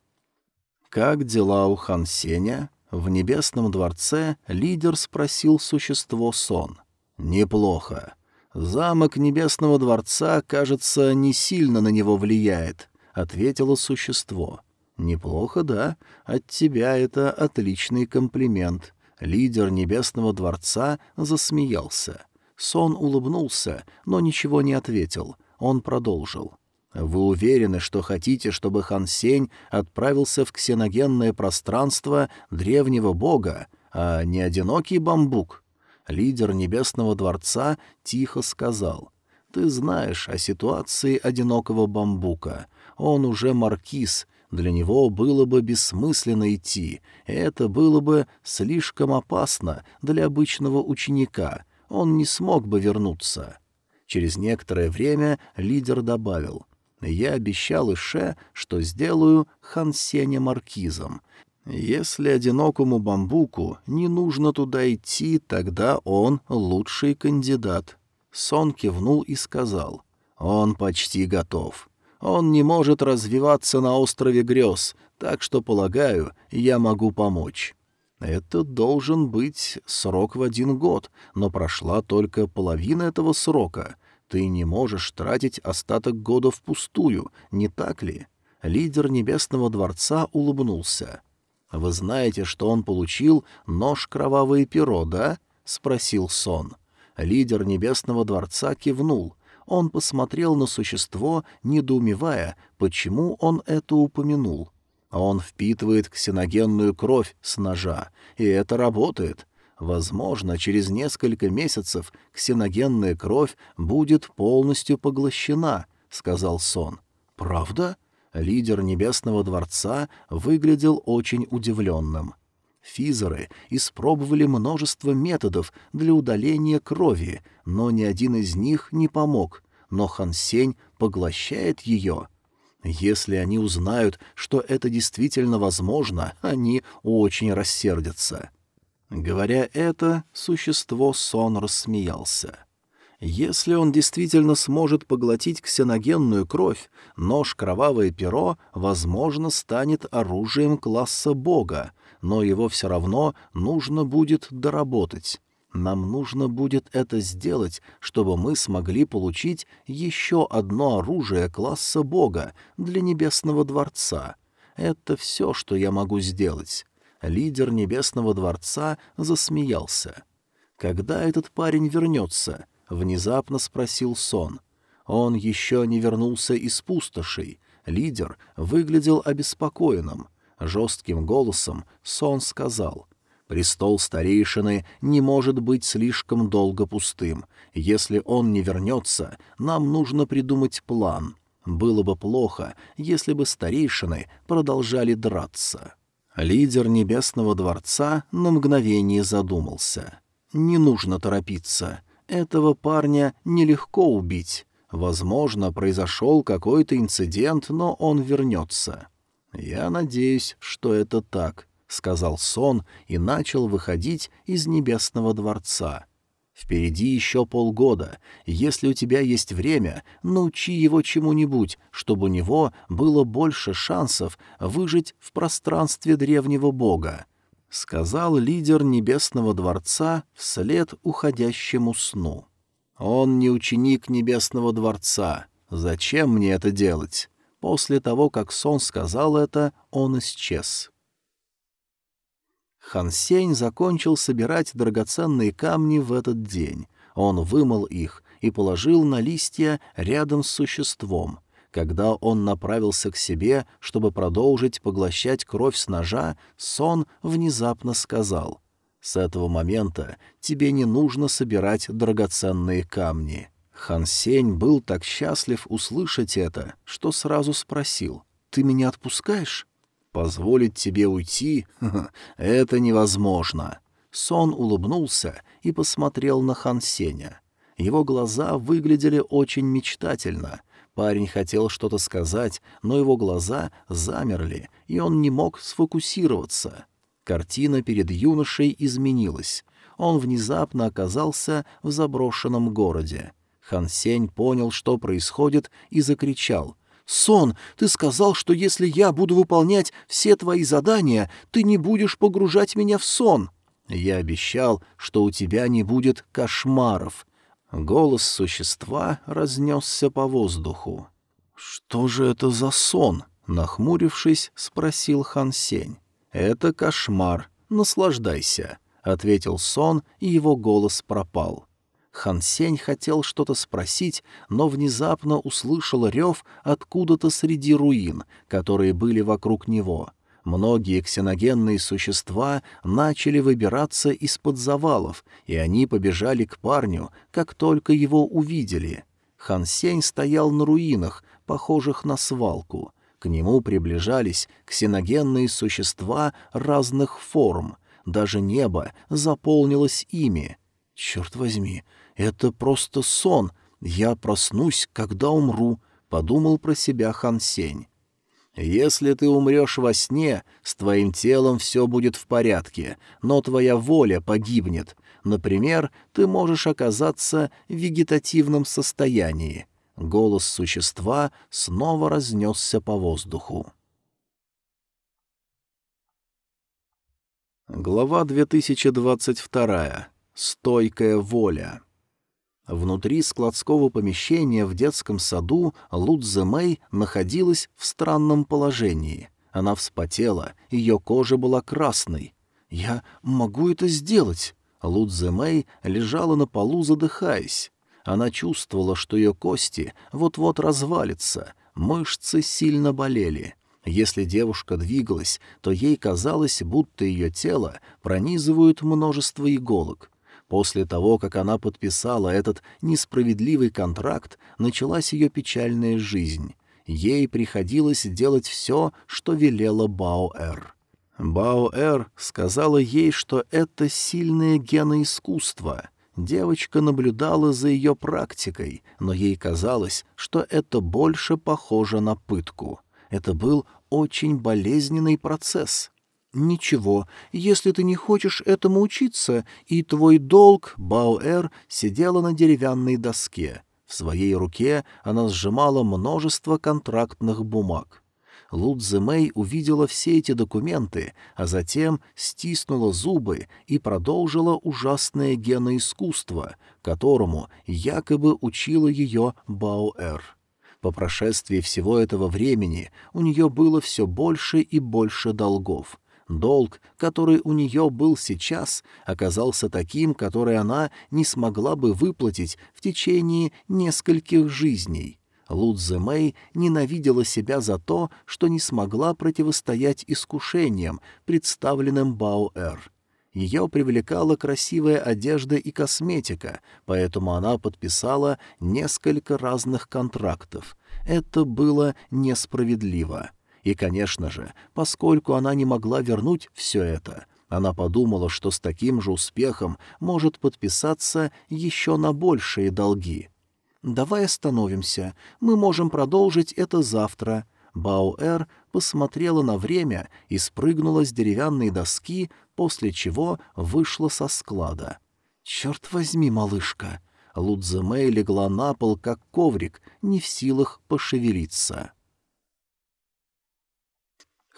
«Как дела у Хан Сеня?» В небесном дворце лидер спросил существо сон. «Неплохо. Замок небесного дворца, кажется, не сильно на него влияет», — ответило существо. «Неплохо, да. От тебя это отличный комплимент». Лидер Небесного Дворца засмеялся. Сон улыбнулся, но ничего не ответил. Он продолжил. «Вы уверены, что хотите, чтобы Хан Сень отправился в ксеногенное пространство древнего бога, а не одинокий бамбук?» Лидер Небесного Дворца тихо сказал. «Ты знаешь о ситуации одинокого бамбука. Он уже маркиз, для него было бы бессмысленно идти, это было бы слишком опасно для обычного ученика, он не смог бы вернуться. Через некоторое время лидер добавил, «Я обещал Ише, что сделаю Хансеня маркизом. Если одинокому бамбуку не нужно туда идти, тогда он лучший кандидат». Сон кивнул и сказал, «Он почти готов». Он не может развиваться на острове грез, так что, полагаю, я могу помочь. Это должен быть срок в один год, но прошла только половина этого срока. Ты не можешь тратить остаток года впустую, не так ли? Лидер Небесного Дворца улыбнулся. «Вы знаете, что он получил нож кровавое перо, да?» — спросил Сон. Лидер Небесного Дворца кивнул — он посмотрел на существо, недоумевая, почему он это упомянул. Он впитывает ксеногенную кровь с ножа, и это работает. Возможно, через несколько месяцев ксеногенная кровь будет полностью поглощена, — сказал Сон. «Правда?» Лидер Небесного Дворца выглядел очень удивленным. Физеры испробовали множество методов для удаления крови, но ни один из них не помог, но Хансень поглощает ее. Если они узнают, что это действительно возможно, они очень рассердятся. Говоря это, существо сон рассмеялся. Если он действительно сможет поглотить ксеногенную кровь, нож кровавое перо, возможно, станет оружием класса бога, но его все равно нужно будет доработать. Нам нужно будет это сделать, чтобы мы смогли получить еще одно оружие класса Бога для Небесного Дворца. Это все, что я могу сделать. Лидер Небесного Дворца засмеялся. «Когда этот парень вернется?» — внезапно спросил Сон. Он еще не вернулся из пустошей. Лидер выглядел обеспокоенным. Жестким голосом Сон сказал, «Престол старейшины не может быть слишком долго пустым. Если он не вернется, нам нужно придумать план. Было бы плохо, если бы старейшины продолжали драться». Лидер Небесного Дворца на мгновение задумался. «Не нужно торопиться. Этого парня нелегко убить. Возможно, произошел какой-то инцидент, но он вернется. «Я надеюсь, что это так», — сказал сон и начал выходить из небесного дворца. «Впереди еще полгода. Если у тебя есть время, научи его чему-нибудь, чтобы у него было больше шансов выжить в пространстве древнего бога», — сказал лидер небесного дворца вслед уходящему сну. «Он не ученик небесного дворца. Зачем мне это делать?» После того, как Сон сказал это, он исчез. Хан Сень закончил собирать драгоценные камни в этот день. Он вымыл их и положил на листья рядом с существом. Когда он направился к себе, чтобы продолжить поглощать кровь с ножа, Сон внезапно сказал, «С этого момента тебе не нужно собирать драгоценные камни». Хан Сень был так счастлив услышать это, что сразу спросил, «Ты меня отпускаешь?» «Позволить тебе уйти? Это невозможно». Сон улыбнулся и посмотрел на Хан Сеня. Его глаза выглядели очень мечтательно. Парень хотел что-то сказать, но его глаза замерли, и он не мог сфокусироваться. Картина перед юношей изменилась. Он внезапно оказался в заброшенном городе. Хан Сень понял, что происходит, и закричал. «Сон, ты сказал, что если я буду выполнять все твои задания, ты не будешь погружать меня в сон!» «Я обещал, что у тебя не будет кошмаров». Голос существа разнесся по воздуху. «Что же это за сон?» — нахмурившись, спросил Хан Сень. «Это кошмар. Наслаждайся», —— ответил сон, и его голос пропал. Хан Сень хотел что-то спросить, но внезапно услышал рев откуда-то среди руин, которые были вокруг него. Многие ксеногенные существа начали выбираться из-под завалов, и они побежали к парню, как только его увидели. Хан Сень стоял на руинах, похожих на свалку. К нему приближались ксеногенные существа разных форм. Даже небо заполнилось ими. Черт возьми, это просто сон. Я проснусь, когда умру, — подумал про себя Хан Сень. Если ты умрешь во сне, с твоим телом все будет в порядке, но твоя воля погибнет. Например, ты можешь оказаться в вегетативном состоянии. Голос существа снова разнесся по воздуху. Глава 2022. Стойкая воля. Внутри складского помещения в детском саду Лудзе Мэй находилась в странном положении. Она вспотела, ее кожа была красной. «Я могу это сделать!» Лудзе Мэй лежала на полу, задыхаясь. Она чувствовала, что ее кости вот-вот развалятся, мышцы сильно болели. Если девушка двигалась, то ей казалось, будто ее тело пронизывают множество иголок. После того, как она подписала этот несправедливый контракт, началась ее печальная жизнь. Ей приходилось делать все, что велела Баоэр. Баоэр сказала ей, что это сильное геноискусство. Девочка наблюдала за ее практикой, но ей казалось, что это больше похоже на пытку. Это был очень болезненный процесс. «Ничего, если ты не хочешь этому учиться, и твой долг...» Бауэр сидела на деревянной доске. В своей руке она сжимала множество контрактных бумаг. Лудзе Мэй увидела все эти документы, а затем стиснула зубы и продолжила ужасное геноискусство, которому якобы учила ее Бауэр. По прошествии всего этого времени у нее было все больше и больше долгов. Долг, который у нее был сейчас, оказался таким, который она не смогла бы выплатить в течение нескольких жизней. Лудзе Мэй ненавидела себя за то, что не смогла противостоять искушениям, представленным Баоэр. Ее привлекала красивая одежда и косметика, поэтому она подписала несколько разных контрактов. Это было несправедливо. И, конечно же, поскольку она не могла вернуть все это, она подумала, что с таким же успехом может подписаться еще на большие долги. «Давай остановимся. Мы можем продолжить это завтра». Бауэр посмотрела на время и спрыгнула с деревянной доски, после чего вышла со склада. «Черт возьми, малышка!» Лудзе Мэй легла на пол, как коврик, не в силах пошевелиться.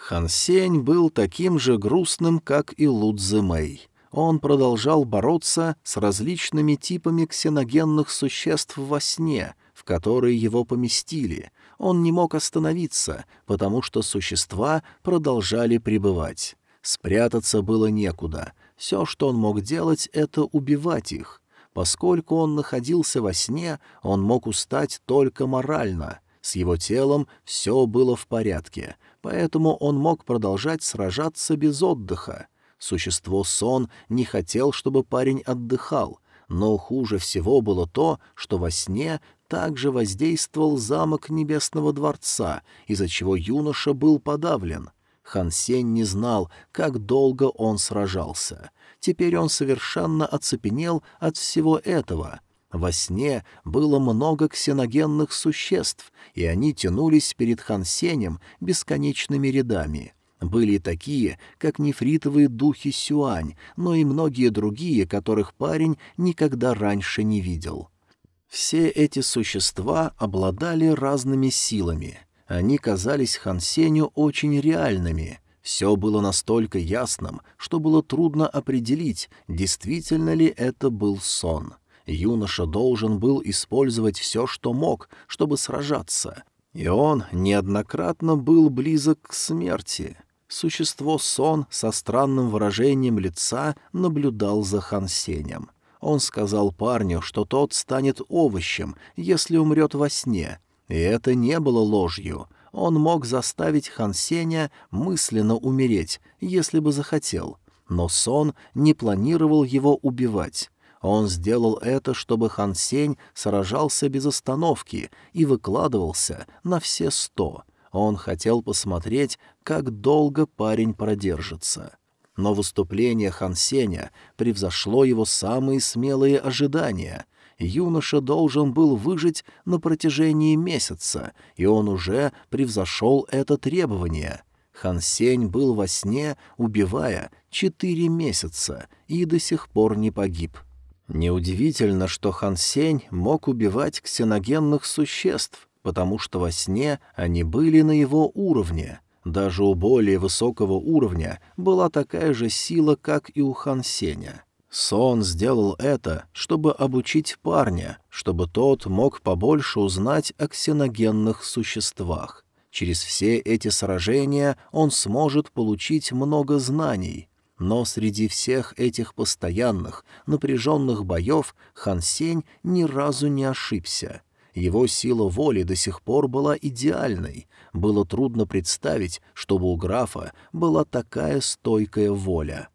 Хан Сень был таким же грустным, как и Лудзе Мэй. Он продолжал бороться с различными типами ксеногенных существ во сне, в которые его поместили. Он не мог остановиться, потому что существа продолжали пребывать. Спрятаться было некуда. Все, что он мог делать, — это убивать их. Поскольку он находился во сне, он мог устать только морально. С его телом все было в порядке, поэтому он мог продолжать сражаться без отдыха. Существо сон не хотел, чтобы парень отдыхал, но хуже всего было то, что во сне также воздействовал замок Небесного Дворца, из-за чего юноша был подавлен. Хан Сень не знал, как долго он сражался. Теперь он совершенно оцепенел от всего этого. Во сне было много ксеногенных существ, и они тянулись перед Хансенем бесконечными рядами. Были такие, как нефритовые духи Сюань, но и многие другие, которых парень никогда раньше не видел. Все эти существа обладали разными силами. Они казались Хансеню очень реальными. Все было настолько ясным, что было трудно определить, действительно ли это был сон. Юноша должен был использовать все, что мог, чтобы сражаться. И он неоднократно был близок к смерти. Существо Сон со странным выражением лица наблюдал за Хансенем. Он сказал парню, что тот станет овощем, если умрет во сне. И это не было ложью. Он мог заставить Хансеня мысленно умереть, если бы захотел. Но Сон не планировал его убивать. Он сделал это, чтобы Хан Сень сражался без остановки и выкладывался на все сто. Он хотел посмотреть, как долго парень продержится. Но выступление Хан Сеня превзошло его самые смелые ожидания. Юноша должен был выжить на протяжении месяца, и он уже превзошел это требование. Хан Сень был во сне, убивая четыре месяца, и до сих пор не погиб. Неудивительно, что Хан Сень мог убивать ксеногенных существ, потому что во сне они были на его уровне. Даже у более высокого уровня была такая же сила, как и у Хан Сеня. Сон сделал это, чтобы обучить парня, чтобы тот мог побольше узнать о ксеногенных существах. Через все эти сражения он сможет получить много знаний. Но среди всех этих постоянных, напряженных боев Хан Сень ни разу не ошибся. Его сила воли до сих пор была идеальной. Было трудно представить, чтобы у графа была такая стойкая воля.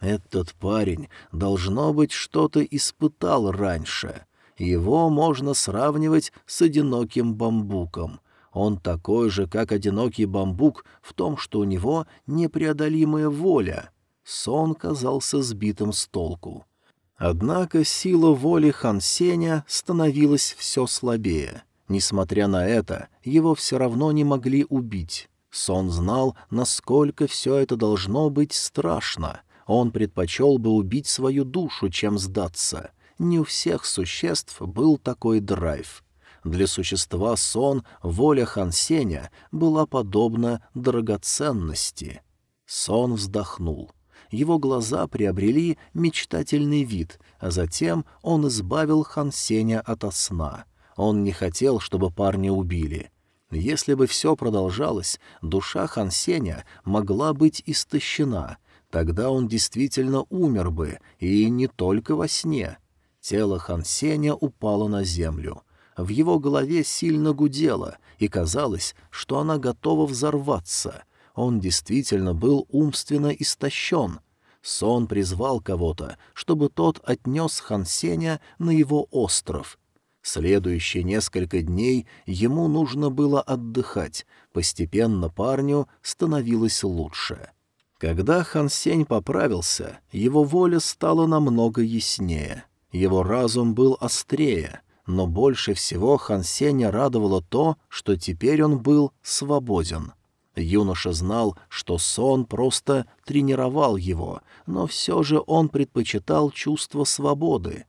Этот парень, должно быть, что-то испытал раньше. Его можно сравнивать с одиноким бамбуком. Он такой же, как одинокий бамбук, в том, что у него непреодолимая воля. Сон казался сбитым с толку. Однако сила воли Хан Сеня становилась все слабее. Несмотря на это, его все равно не могли убить. Сон знал, насколько все это должно быть страшно. Он предпочел бы убить свою душу, чем сдаться. Не у всех существ был такой драйв. Для существа сон воля Хан Сеня была подобна драгоценности. Сон вздохнул его глаза приобрели мечтательный вид, а затем он избавил Хан Сеня ото сна. Он не хотел, чтобы парня убили. Если бы все продолжалось, душа Хан Сеня могла быть истощена. Тогда он действительно умер бы, и не только во сне. Тело Хан Сеня упало на землю. В его голове сильно гудело, и казалось, что она готова взорваться — он действительно был умственно истощен. Сон призвал кого-то, чтобы тот отнес Хансеня на его остров. Следующие несколько дней ему нужно было отдыхать, постепенно парню становилось лучше. Когда Хансень поправился, его воля стала намного яснее. Его разум был острее, но больше всего Хансеня радовало то, что теперь он был свободен — Юноша знал, что сон просто тренировал его, но все же он предпочитал чувство свободы.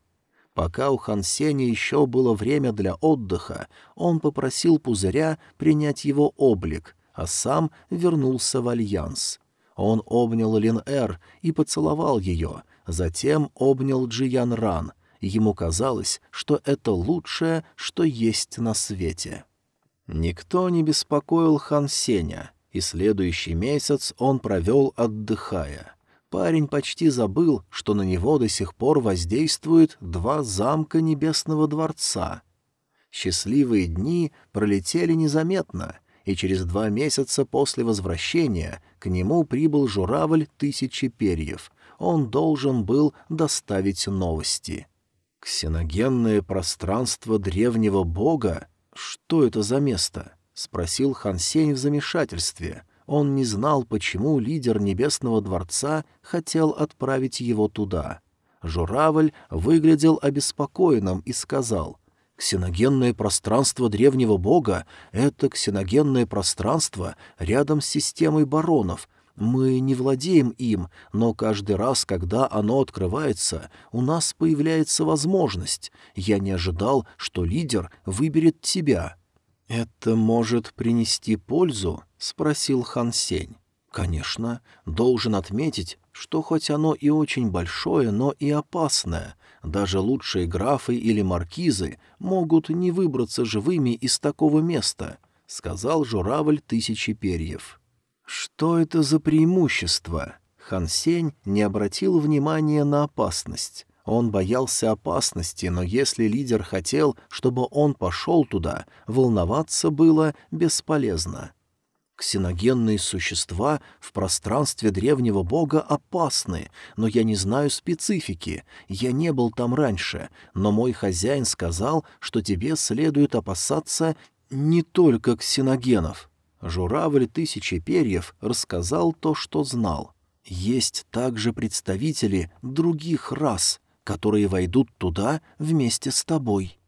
Пока у Хан Сеня еще было время для отдыха, он попросил пузыря принять его облик, а сам вернулся в Альянс. Он обнял Лин-Эр и поцеловал ее, затем обнял Джиян Ран. Ему казалось, что это лучшее, что есть на свете. Никто не беспокоил Хан Сеня — и следующий месяц он провел отдыхая. Парень почти забыл, что на него до сих пор воздействуют два замка Небесного Дворца. Счастливые дни пролетели незаметно, и через два месяца после возвращения к нему прибыл журавль тысячи перьев. Он должен был доставить новости. Ксеногенное пространство древнего бога? Что это за место? — спросил Хан Сень в замешательстве. Он не знал, почему лидер Небесного Дворца хотел отправить его туда. Журавль выглядел обеспокоенным и сказал, «Ксеногенное пространство древнего бога — это ксеногенное пространство рядом с системой баронов. Мы не владеем им, но каждый раз, когда оно открывается, у нас появляется возможность. Я не ожидал, что лидер выберет тебя». «Это может принести пользу?» — спросил Хан Сень. «Конечно. Должен отметить, что хоть оно и очень большое, но и опасное. Даже лучшие графы или маркизы могут не выбраться живыми из такого места», — сказал журавль тысячи перьев. Что это за преимущество? Хан Сень не обратил внимания на опасность. Он боялся опасности, но если лидер хотел, чтобы он пошел туда, волноваться было бесполезно. Ксеногенные существа в пространстве древнего бога опасны, но я не знаю специфики. Я не был там раньше, но мой хозяин сказал, что тебе следует опасаться не только ксеногенов. Журавль тысячи перьев рассказал то, что знал. Есть также представители других рас, которые войдут туда вместе с тобой.